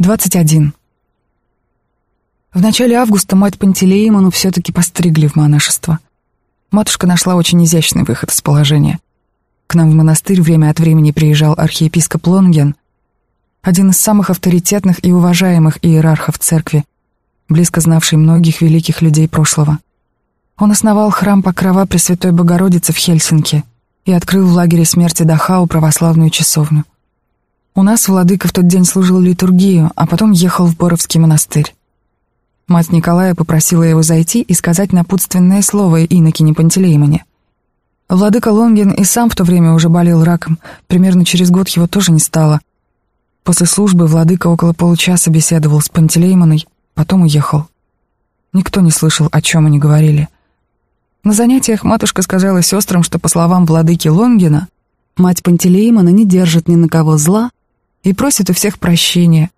21. В начале августа мать Пантелеимону все-таки постригли в монашество. Матушка нашла очень изящный выход из положения. К нам в монастырь время от времени приезжал архиепископ Лонген, один из самых авторитетных и уважаемых иерархов церкви, близко знавший многих великих людей прошлого. Он основал храм Покрова Пресвятой Богородицы в Хельсинки и открыл в лагере смерти Дахау православную часовню. У нас владыка в тот день служил литургию, а потом ехал в Боровский монастырь. Мать Николая попросила его зайти и сказать напутственное слово инокине Пантелеймоне. Владыка Лонгин и сам в то время уже болел раком, примерно через год его тоже не стало. После службы владыка около получаса беседовал с Пантелеймоной, потом уехал. Никто не слышал, о чем они говорили. На занятиях матушка сказала сестрам, что, по словам владыки Лонгина, мать Пантелеймона не держит ни на кого зла, и просит у всех прощения.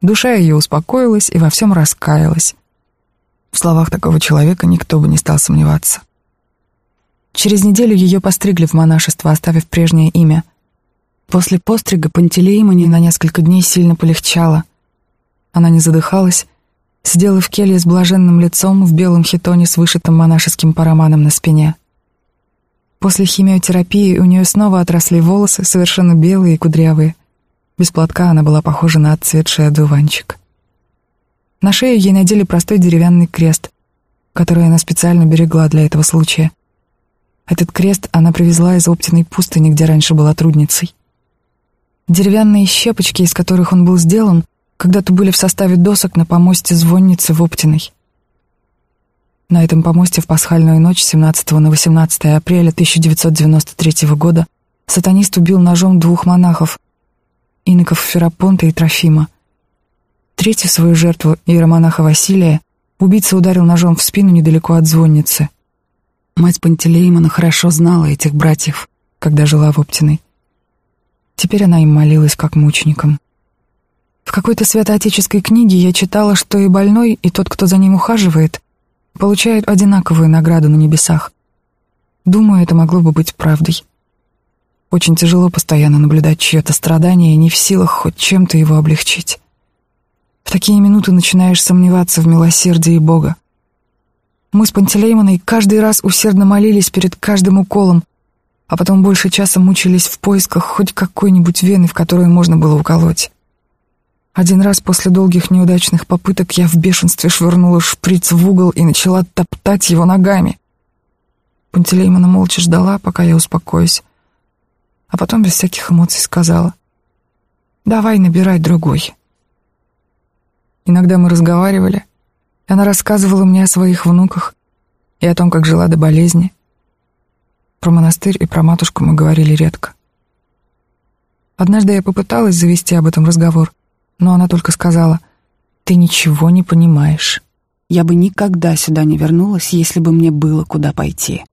Душа ее успокоилась и во всем раскаялась. В словах такого человека никто бы не стал сомневаться. Через неделю ее постригли в монашество, оставив прежнее имя. После пострига Пантелеймоне на несколько дней сильно полегчало. Она не задыхалась, сидела в келье с блаженным лицом в белом хитоне с вышитым монашеским параманом на спине. После химиотерапии у нее снова отросли волосы, совершенно белые и кудрявые. Без платка она была похожа на отцветший одуванчик. На шею ей надели простой деревянный крест, который она специально берегла для этого случая. Этот крест она привезла из Оптиной пустыни, где раньше была трудницей. Деревянные щепочки, из которых он был сделан, когда-то были в составе досок на помосте звонницы в Оптиной. На этом помосте в пасхальную ночь 17 на 18 апреля 1993 года сатанист убил ножом двух монахов, иноков Ферапонта и Трофима. Третью свою жертву, иеромонаха Василия, убийца ударил ножом в спину недалеко от звонницы. Мать Пантелеймона хорошо знала этих братьев, когда жила в Оптиной. Теперь она им молилась как мученикам. В какой-то святоотеческой книге я читала, что и больной, и тот, кто за ним ухаживает, получают одинаковую награду на небесах. Думаю, это могло бы быть правдой. Очень тяжело постоянно наблюдать чье-то страдание и не в силах хоть чем-то его облегчить. В такие минуты начинаешь сомневаться в милосердии Бога. Мы с Пантелеймоной каждый раз усердно молились перед каждым уколом, а потом больше часа мучились в поисках хоть какой-нибудь вены, в которую можно было уколоть. Один раз после долгих неудачных попыток я в бешенстве швырнула шприц в угол и начала топтать его ногами. Пантелеймона молча ждала, пока я успокоюсь а потом без всяких эмоций сказала «Давай набирай другой». Иногда мы разговаривали, и она рассказывала мне о своих внуках и о том, как жила до болезни. Про монастырь и про матушку мы говорили редко. Однажды я попыталась завести об этом разговор, но она только сказала «Ты ничего не понимаешь. Я бы никогда сюда не вернулась, если бы мне было куда пойти».